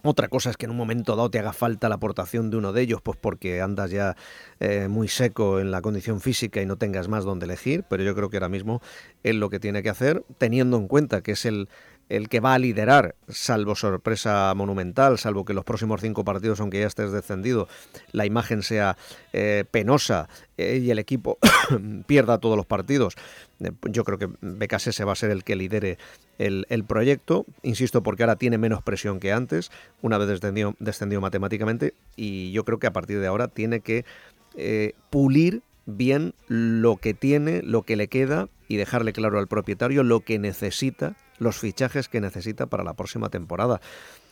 Otra cosa es que en un momento dado te haga falta la aportación de uno de ellos, pues porque andas ya eh, muy seco en la condición física y no tengas más donde elegir, pero yo creo que ahora mismo él lo que tiene que hacer, teniendo en cuenta que es el, el que va a liderar, salvo sorpresa monumental, salvo que los próximos cinco partidos, aunque ya estés descendido, la imagen sea eh, penosa eh, y el equipo pierda todos los partidos. Eh, yo creo que BKS va a ser el que lidere el, proyecto, insisto, porque ahora tiene menos presión que antes, una vez descendido matemáticamente, y yo creo que a partir de ahora tiene que pulir bien lo que tiene, lo que le queda y dejarle claro al propietario lo que necesita, los fichajes que necesita para la próxima temporada.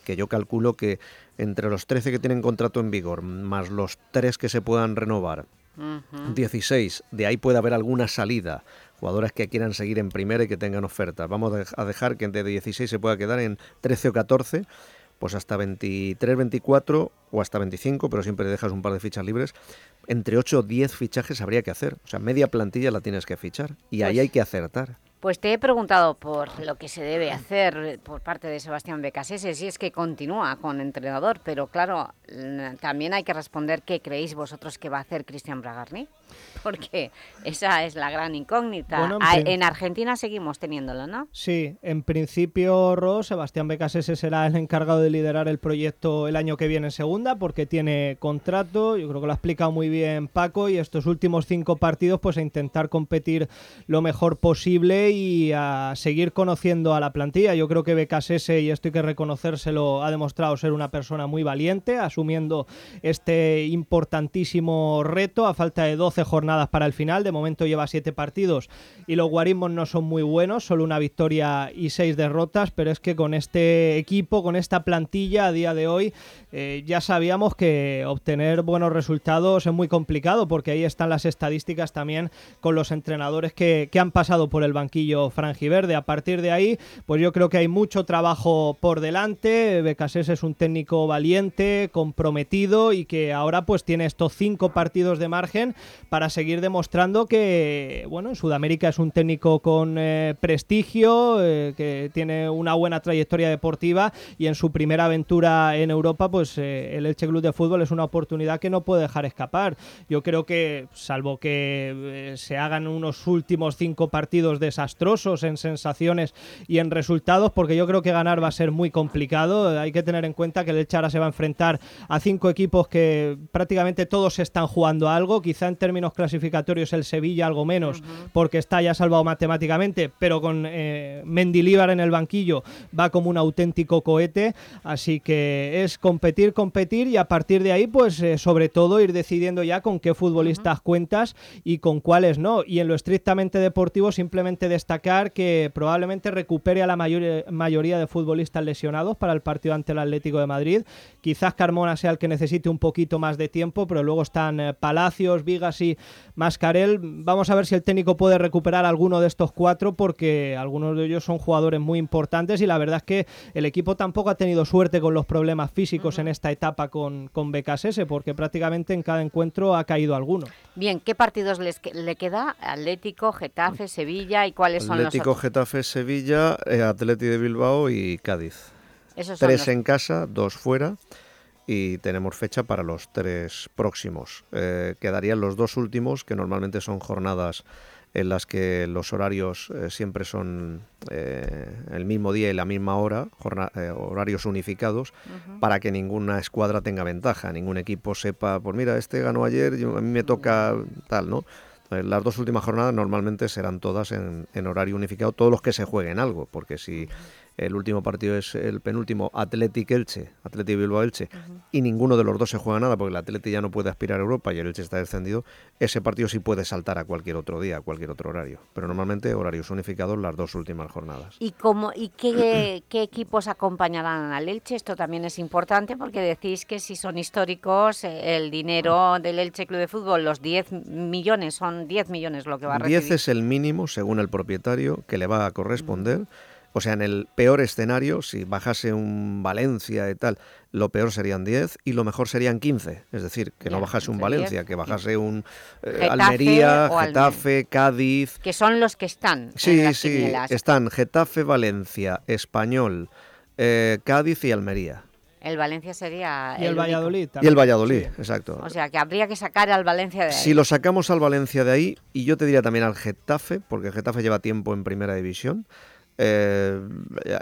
Que yo calculo que entre los 13 que tienen contrato en vigor, más los 3 que se puedan renovar, uh -huh. 16, de ahí puede haber alguna salida, jugadores que quieran seguir en primera y que tengan ofertas. Vamos a dejar que de 16 se pueda quedar en 13 o 14 pues hasta 23, 24 o hasta 25, pero siempre dejas un par de fichas libres. Entre 8 o 10 fichajes habría que hacer. O sea, media plantilla la tienes que fichar y pues, ahí hay que acertar. Pues te he preguntado por lo que se debe hacer por parte de Sebastián Becasese, si es que continúa con entrenador, pero claro, también hay que responder qué creéis vosotros que va a hacer Cristian Bragarni, porque esa es la gran incógnita. Bueno, en, en, Argentina seguimos teniéndolo, ¿no? Sí, en principio, Ro, Sebastián Becasese será el encargado de liderar el proyecto el año que viene en segunda, porque tiene contrato, yo creo que lo ha explicado muy bien Paco, y estos últimos cinco partidos, pues a intentar competir lo mejor posible y a seguir conociendo a la plantilla. Yo creo que Becasese, y esto hay que reconocérselo, ha demostrado ser una persona muy valiente, asumiendo este importantísimo reto a falta de 12 jornadas para el final. De momento lleva 7 partidos y los guarismos no son muy buenos, solo una victoria y 6 derrotas, pero es que con este equipo, con esta plantilla a día de hoy, eh, ya sabíamos que obtener buenos resultados es muy complicado porque ahí están las estadísticas también con los entrenadores que han pasado por el banquillo franjiverde. A partir de ahí, pues yo creo que hay mucho trabajo por delante. Becasés es un técnico valiente, comprometido y que ahora pues tiene estos cinco partidos de margen para seguir demostrando que, bueno, en Sudamérica es un técnico con eh, prestigio, eh, que tiene una buena trayectoria deportiva y en su primera aventura en Europa, pues eh, el Elche Club de Fútbol es una oportunidad que no puede dejar escapar. Yo creo que, salvo que se hagan unos últimos cinco partidos desastrosos, desastrosos en sensaciones y en resultados, porque yo creo que ganar va a ser muy complicado. Hay que tener en cuenta que el Elche ahora se va a enfrentar a cinco equipos que prácticamente todos están jugando algo, quizá en términos clasificatorios el Sevilla algo menos, porque está ya salvado matemáticamente, pero con eh, Mendilíbar en el banquillo va como un auténtico cohete, así que es competir, competir y a partir de ahí, pues eh, sobre todo ir decidiendo ya con qué futbolistas cuentas y con cuáles no. Y en lo estrictamente deportivo, simplemente destacar que probablemente recupere a la mayor, mayoría de futbolistas lesionados para el partido ante el Atlético de Madrid. Quizás Carmona sea el que necesite un poquito más de tiempo, pero luego están eh, Palacios, Vigas y Mascarel. Vamos a ver si el técnico puede recuperar alguno de estos cuatro, porque algunos de ellos son jugadores muy importantes y la verdad es que el equipo tampoco ha tenido suerte con los problemas físicos en esta etapa con, con BKSS, porque prácticamente en cada encuentro ha caído alguno. Bien, ¿qué partidos les, le queda? Atlético, Getafe, Sevilla y cuáles son Atlético, los otros? Getafe, Sevilla, eh, Atleti de Bilbao y Cádiz. Esos Tres los- en casa, dos fuera y tenemos fecha para los tres próximos. Eh, quedarían los dos últimos, que normalmente son jornadas en las que los horarios eh, siempre son eh, el mismo día y la misma hora, horarios unificados, para que ninguna escuadra tenga ventaja, ningún equipo sepa, pues mira, este ganó ayer, yo- a mí me toca tal, ¿no? Eh, Las dos últimas jornadas normalmente serán todas en, en horario unificado, todos los que se jueguen algo, porque si el último partido es el penúltimo Athletic Elche, Athletic Bilbao Elche, y ninguno de los dos se juega nada porque el Athletic ya no puede aspirar a Europa y el Elche está descendido, ese partido sí puede saltar a cualquier otro día, a cualquier otro horario. Pero normalmente horarios unificados las dos últimas jornadas. ¿Y, cómo, y qué, qué equipos acompañarán al Elche? Esto también es importante porque decís que si son históricos, eh, el dinero del Elche Club de Fútbol, los 10 millones, son 10 millones lo que va a 10 recibir. es el mínimo, según el propietario, que le va a corresponder. O sea, en el peor escenario, si bajase un Valencia y tal, lo peor serían 10 y lo mejor serían 15. Es decir, que Ya, no bajase un 15, Valencia, 10, que bajase un eh, Getafe Almería, Getafe, Cádiz. Que son los que están en Sí, las sí, quinielas. están Getafe, Valencia, Español, eh, Cádiz y Almería. El Valencia sería Y el único. Valladolid Y el Valladolid, exacto. O sea, que habría que sacar al Valencia de ahí. Si lo sacamos al Valencia de ahí, y yo te diría también al Getafe, porque el Getafe lleva tiempo en primera división, eh,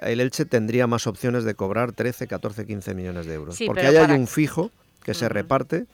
el Elche tendría más opciones de cobrar 13, 14, 15 millones de euros. Sí, porque ahí hay un fijo que se reparte.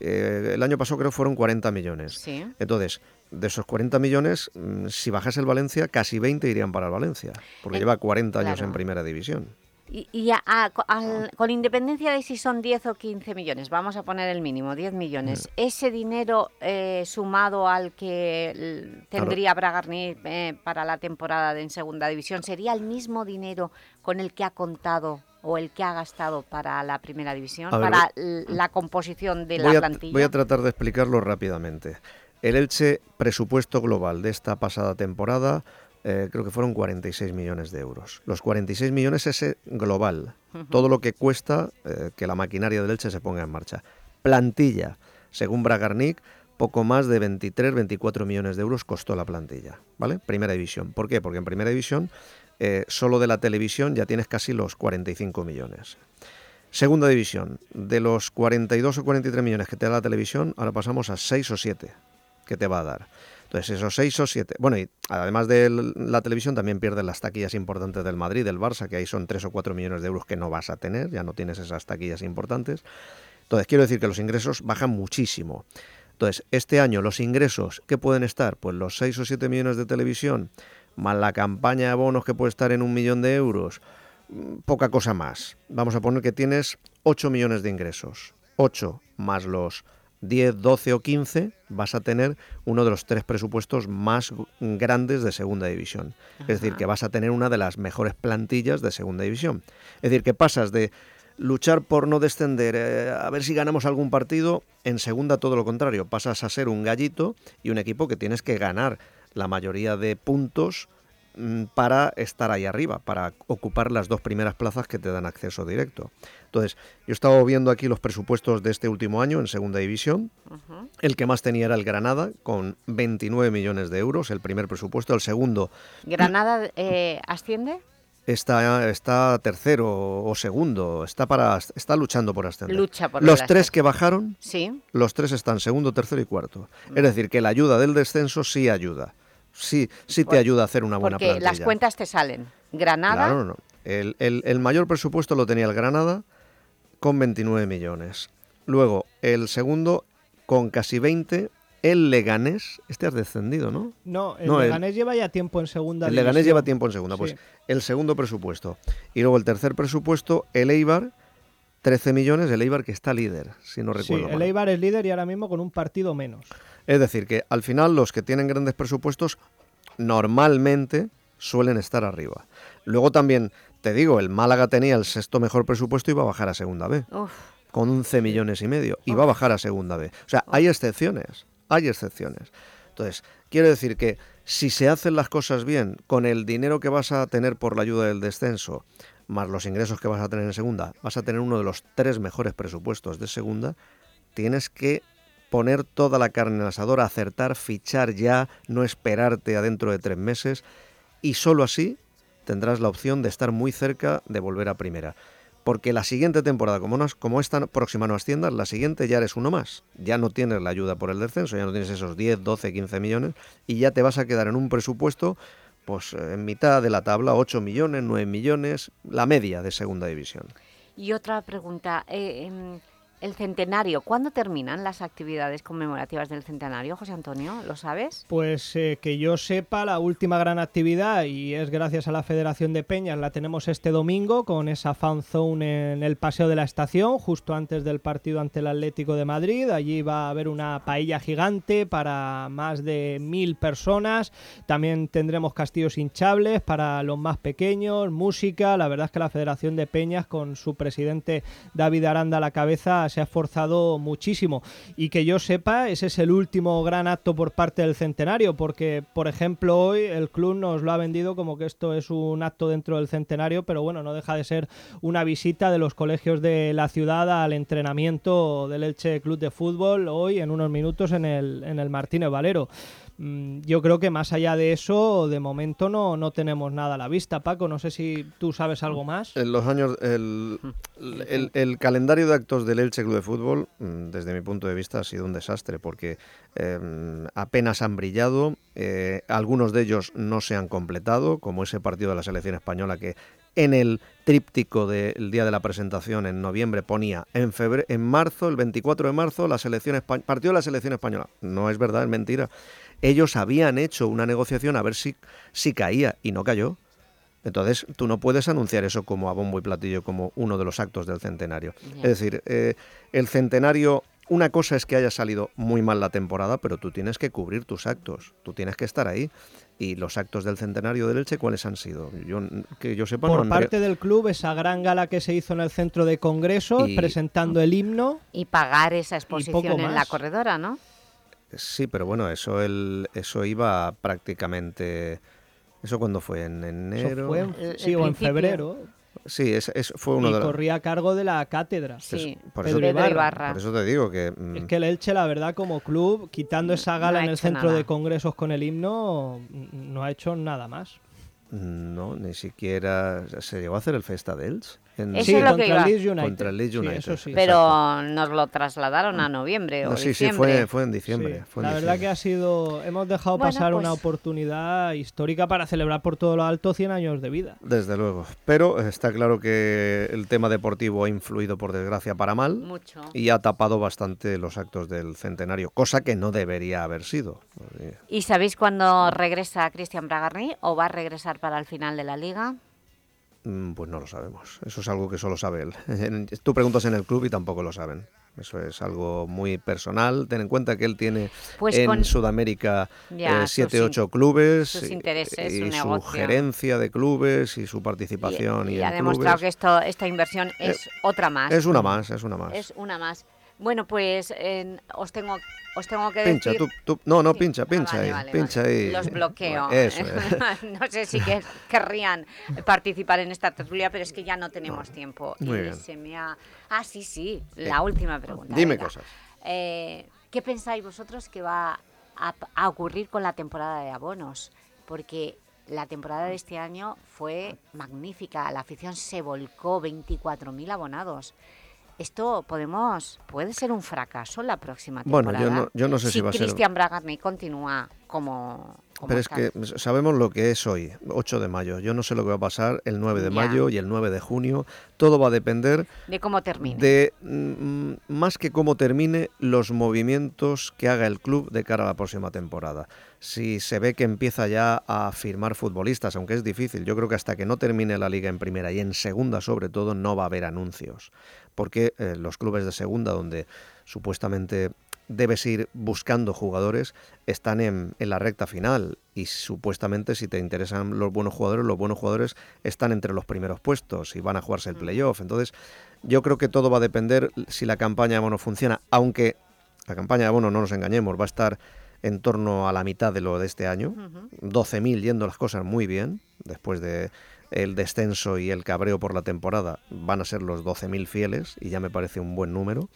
eh, el año pasado creo fueron 40 millones. Sí. Entonces, de esos 40 millones, mm, si bajase el Valencia, casi 20 irían para el Valencia, porque Eh, lleva 40 años claro. en primera división. Y, y a- a- co- al- con independencia de si son 10 o 15 millones, vamos a poner el mínimo, 10 millones. ¿ese dinero eh, sumado al que tendría Bragarni eh, para la temporada de en segunda división, sería el mismo dinero con el que ha contado o el que ha gastado para la primera división, ver, para la composición de la a, plantilla? voy a tratar de explicarlo rápidamente. El Elche presupuesto global de esta pasada temporada eh, creo que fueron 46 millones de euros. Los 46 millones es global, todo lo que cuesta eh, que la maquinaria del Elche se ponga en marcha. Plantilla, según Bragarnik, poco más de 23, 24 millones de euros costó la plantilla, ¿vale? Primera división. ¿Por qué? Porque en primera división eh, solo de la televisión ya tienes casi los 45 millones. Segunda división, de los 42 o 43 millones que te da la televisión, ahora pasamos a 6 o 7 que te va a dar. Entonces, esos 6 o 7. Bueno, y además de la televisión, también pierdes las taquillas importantes del Madrid, del Barça, que ahí son 3 o 4 millones de euros que no vas a tener, ya no tienes esas taquillas importantes. Entonces, quiero decir que los ingresos bajan muchísimo. Entonces, este año los ingresos, ¿qué pueden estar? Pues los 6 o 7 millones de televisión, más la campaña de abonos que puede estar en un millón de euros, mm, poca cosa más. Vamos a poner que tienes 8 millones de ingresos. 8 más los 10, 12 o 15, vas a tener uno de los tres presupuestos más grandes de segunda división. Es decir, que vas a tener una de las mejores plantillas de segunda división. Es decir, que pasas de luchar por no descender, eh, a ver si ganamos algún partido, en segunda todo lo contrario, pasas a ser un gallito y un equipo que tienes que ganar la mayoría de puntos para estar ahí arriba, para ocupar las dos primeras plazas que te dan acceso directo. Entonces, yo he estado viendo aquí los presupuestos de este último año en segunda división. El que más tenía era el Granada, con 29 millones de euros, el primer presupuesto. El segundo ¿Granada eh, asciende? está, está tercero o segundo, está, para, está luchando por ascender. Lucha por Los tres que bajaron, Sí. los tres están segundo, tercero y cuarto. Es decir, que la ayuda del descenso sí ayuda. Sí, sí te ayuda a hacer una buena Porque plantilla. las cuentas te salen. Granada, Claro, no. El, el- el mayor presupuesto lo tenía el Granada con 29 millones. Luego, el segundo con casi 20, el Leganés, este has descendido, ¿no? No, el No, el- Leganés lleva ya tiempo en segunda El Leganés lleva tiempo en segunda, pues Sí. el segundo presupuesto. Y luego el tercer presupuesto, el Eibar, 13 millones, el Eibar que está líder, si no Sí, recuerdo el mal. Eibar es líder y ahora mismo con un partido menos. Es decir, que al final los que tienen grandes presupuestos normalmente suelen estar arriba. Luego también, te digo, el Málaga tenía el sexto mejor presupuesto y va a bajar a segunda B. Uf. Con 11 millones y medio. Y va a bajar a segunda B. O sea, hay excepciones. Hay excepciones. Entonces, quiero decir que si se hacen las cosas bien, con el dinero que vas a tener por la ayuda del descenso, más los ingresos que vas a tener en segunda, vas a tener uno de los tres mejores presupuestos de segunda, tienes que poner toda la carne en el asador, acertar, fichar ya, no esperarte a dentro de tres meses y solo así tendrás la opción de estar muy cerca de volver a primera. Porque la siguiente temporada, como, no, como esta próxima no asciendas, la siguiente ya eres uno más. Ya no tienes la ayuda por el descenso, ya no tienes esos 10, 12, 15 millones y ya te vas a quedar en un presupuesto pues en mitad de la tabla, 8 millones, 9 millones, la media de segunda división. Y otra pregunta, eh, em, el centenario, ¿cuándo terminan las actividades conmemorativas del centenario, José Antonio? ¿Lo sabes? Pues eh, que yo sepa, la última gran actividad, y es gracias a la Federación de Peñas, la tenemos este domingo con esa fan zone en el Paseo de la Estación, justo antes del partido ante el Atlético de Madrid. Allí va a haber una paella gigante para más de mil personas. También tendremos castillos hinchables para los más pequeños, música. La verdad es que la Federación de Peñas, con su presidente David Aranda a la cabeza, se ha esforzado muchísimo. Y que yo sepa, ese es el último gran acto por parte del centenario, porque, por ejemplo, hoy el club nos lo ha vendido como que esto es un acto dentro del centenario, pero bueno, no deja de ser una visita de los colegios de la ciudad al entrenamiento del Elche Club de Fútbol hoy en unos minutos en el, en el Martínez Valero. Mm, Yo creo que más allá de eso, de momento no, no tenemos nada a la vista. Paco, no sé si tú sabes algo más. En los años, el, el- calendario de actos del Elche Club de Fútbol, mm, desde mi punto de vista, ha sido un desastre porque eh, apenas han brillado, eh, algunos de ellos no se han completado, como ese partido de la selección española que en el tríptico del día de la presentación en noviembre ponía en febrero, en marzo, el 24 de marzo, la selección partido de la selección española. No es verdad, es mentira. Ellos habían hecho una negociación a ver si, si caía y no cayó. Entonces, tú no puedes anunciar eso como a bombo y platillo, como uno de los actos del centenario. Es decir, eh, el centenario, una cosa es que haya salido muy mal la temporada, pero tú tienes que cubrir tus actos, tú tienes que estar ahí. Y los actos del centenario del Elche, ¿cuáles han sido? Yo, que yo sepa, no Por han- parte del club, esa gran gala que se hizo en el centro de congresos, Y- presentando el himno. Y pagar esa exposición en la corredora, ¿no? Sí, pero bueno, eso el, eso iba prácticamente. ¿Eso cuándo fue? ¿En enero? fue en- El- sí, el o en febrero. Sí, es, es- fue uno y de los. corría a cargo de la cátedra. por, Pedro eso, Ibarra. por eso te digo que. mm, Es que el Elche, la verdad, como club, quitando esa gala en el centro nada. de congresos con el himno, n- no ha hecho nada más. No, ni siquiera. ¿Se llegó a hacer el Festa de? En- iba. Contra el Leeds Sí, United. eso sí. Pero nos lo trasladaron a noviembre o No, sí, sí, diciembre. fue, fue en diciembre. Sí, fue en la diciembre. verdad que ha sido. Hemos dejado Bueno, pasar pues- una oportunidad histórica para celebrar por todo lo alto 100 años de vida. Desde luego. Pero está claro que el tema deportivo ha influido, por desgracia, para mal. Mucho. Y ha tapado bastante los actos del centenario, cosa que no debería haber sido. ¿Y sabéis cuándo regresa Cristian Bragarni o va a regresar para el final de la Liga? Mm, Pues no lo sabemos. Eso es algo que solo sabe él. Tú preguntas en el club y tampoco lo saben. Eso es algo muy personal. Ten en cuenta que él tiene Pues en con- Sudamérica Ya, eh, clubes sus y- intereses, y, su su gerencia de clubes y su participación y, y ha en demostrado clubes. que esto, esta inversión es Eh, otra más. Es una más, es una más. Es una más. Bueno, pues eh, os, tengo, os tengo que Pincha, decir... tú, tú- no, no, Sí. pincha, Ah, pincha vale, ahí, vale, pincha vale. ahí. Los bloqueo. Eso es. no sé si que, querrían participar en esta tertulia, pero es que ya no tenemos tiempo. Muy y bien. se me ha... Ah, sí, sí, la última pregunta. Dime venga. cosas. Eh, ¿Qué pensáis vosotros que va a, a ocurrir con la temporada de abonos? Porque la temporada de este año fue magnífica, la afición se volcó, 24.000 abonados. Esto podemos puede ser un fracaso la próxima Bueno, temporada. yo no- yo no sé si va a ser- Cristian Bragarni continúa como... Pero es que sabemos lo que es hoy, 8 de mayo. Yo no sé lo que va a pasar el 9 de mayo y el 9 de junio. Todo va a depender... De cómo termine. De, mm, más que cómo termine, los movimientos que haga el club de cara a la próxima temporada. Si se ve que empieza ya a firmar futbolistas, aunque es difícil, yo creo que hasta que no termine la liga en primera y en segunda sobre todo, no va a haber anuncios. Porque eh, los clubes de segunda, donde supuestamente debes ir buscando jugadores, están en, la recta final y supuestamente si te interesan los buenos jugadores, los buenos jugadores están entre los primeros puestos y van a jugarse el mm. playoff. Entonces, yo creo que todo va a depender si la campaña de bono funciona, aunque la campaña de bono, no nos engañemos, va a estar en torno a la mitad de lo de este año, 12.000 yendo las cosas muy bien, después de el descenso y el cabreo por la temporada, van a ser los 12.000 fieles y ya me parece un buen número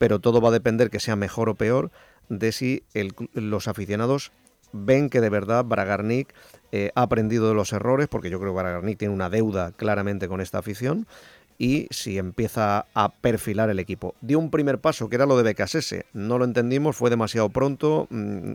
pero todo va a depender que sea mejor o peor de si los aficionados ven que de verdad Bragarnik eh, ha aprendido de los errores, porque yo creo que Bragarnik tiene una deuda claramente con esta afición, y si empieza a perfilar el equipo. Dio un primer paso, que era lo de Becasese. No lo entendimos, fue demasiado pronto, mm,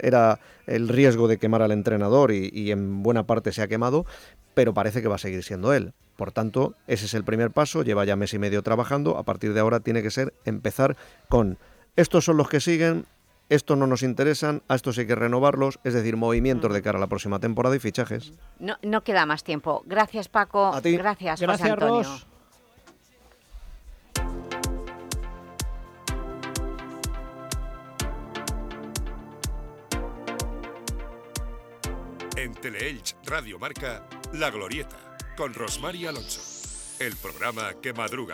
era el riesgo de quemar al entrenador y, y en buena parte se ha quemado, pero parece que va a seguir siendo él. Por tanto, ese es el primer paso, lleva ya mes y medio trabajando, a partir de ahora tiene que ser empezar con estos son los que siguen, estos no nos interesan, a estos hay que renovarlos, es decir, movimientos de cara a la próxima temporada y fichajes. No, no queda más tiempo. Gracias Paco, gracias, José Antonio. En Teleelch Radio Marca, La Glorieta con Rosmar Alonso. El programa que madruga